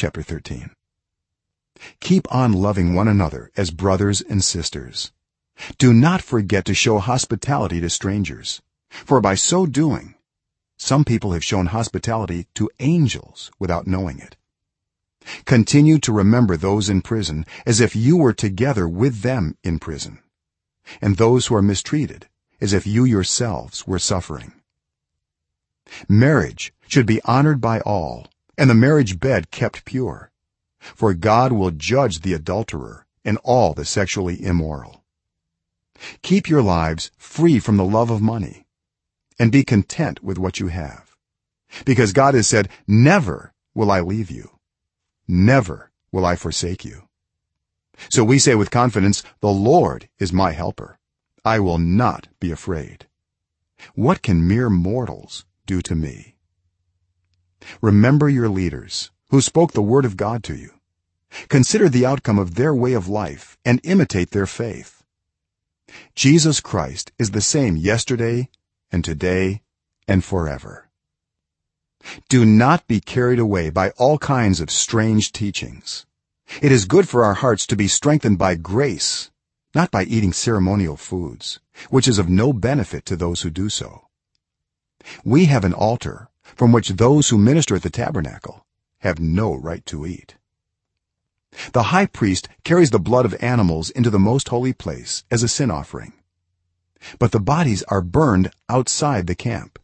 chapter 13 keep on loving one another as brothers and sisters. Do not forget to show hospitality to strangers. For by so doing some people have shown hospitality to angels without knowing it. Continue to remember those in prison as if you were together with them in prison and those who are mistreated as if you yourselves were suffering. Marriage should be honored by all and the marriage bed kept pure. For god will judge the adulterer and all the sexually immoral. Keep your lives free from the love of money and be content with what you have. Because god has said never will i leave you. Never will i forsake you. So we say with confidence the lord is my helper. I will not be afraid. What can mere mortals do to me remember your leaders who spoke the word of god to you. Consider the outcome of their way of life and imitate their faith. Jesus christ is the same yesterday and today and forever. Do not be carried away by all kinds of strange teachings. It is good for our hearts to be strengthened by grace not by eating ceremonial foods which is of no benefit to those who do so. We have an altar from which those who minister at the tabernacle have no right to eat. The high priest carries the blood of animals into the most holy place as a sin offering. But the bodies are burned outside the camp.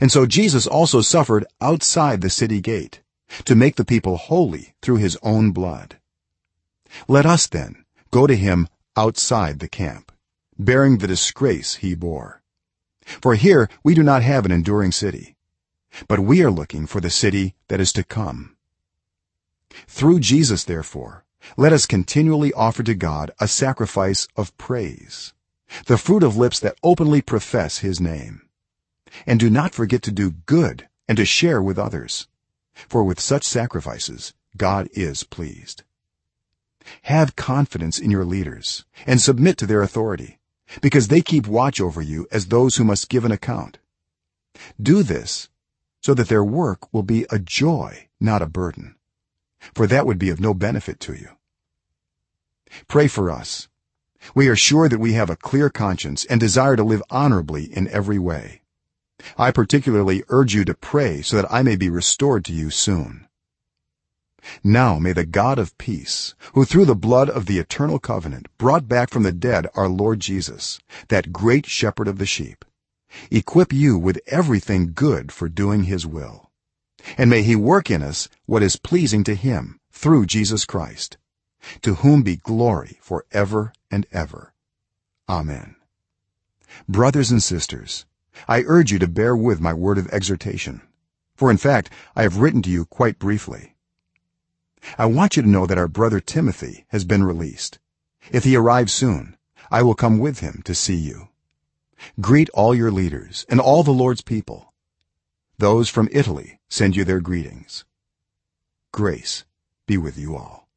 And so jesus also suffered outside the city gate to make the people holy through his own blood. Let us then go to him outside the camp bearing the disgrace he bore. For here we do not have an enduring city but we are looking for the city that is to come. Through jesus therefore let us continually offer to god a sacrifice of praise the fruit of lips that openly profess his name. And do not forget to do good and to share with others for with such sacrifices god is pleased. Have confidence in your leaders and submit to their authority because they keep watch over you as those who must give an account. Do this so that their work will be a joy not a burden. For that would be of no benefit to you. Pray for us. We are sure that we have a clear conscience and desire to live honorably in every way. I particularly urge you to pray so that i may be restored to you soon. Now may the god of peace who through the blood of the eternal covenant brought back from the dead our lord jesus that great shepherd of the sheep equip you with everything good for doing his will. And may he work in us what is pleasing to him through jesus christ to whom be glory for ever and ever. Amen. Brothers and sisters i urge you to bear with my word of exhortation for in fact i have written to you quite briefly. I want you to know that our brother timothy has been released. If he arrives soon i will come with him to see you greet all your leaders and all the lord's people. Those from italy send you their greetings. Grace be with you all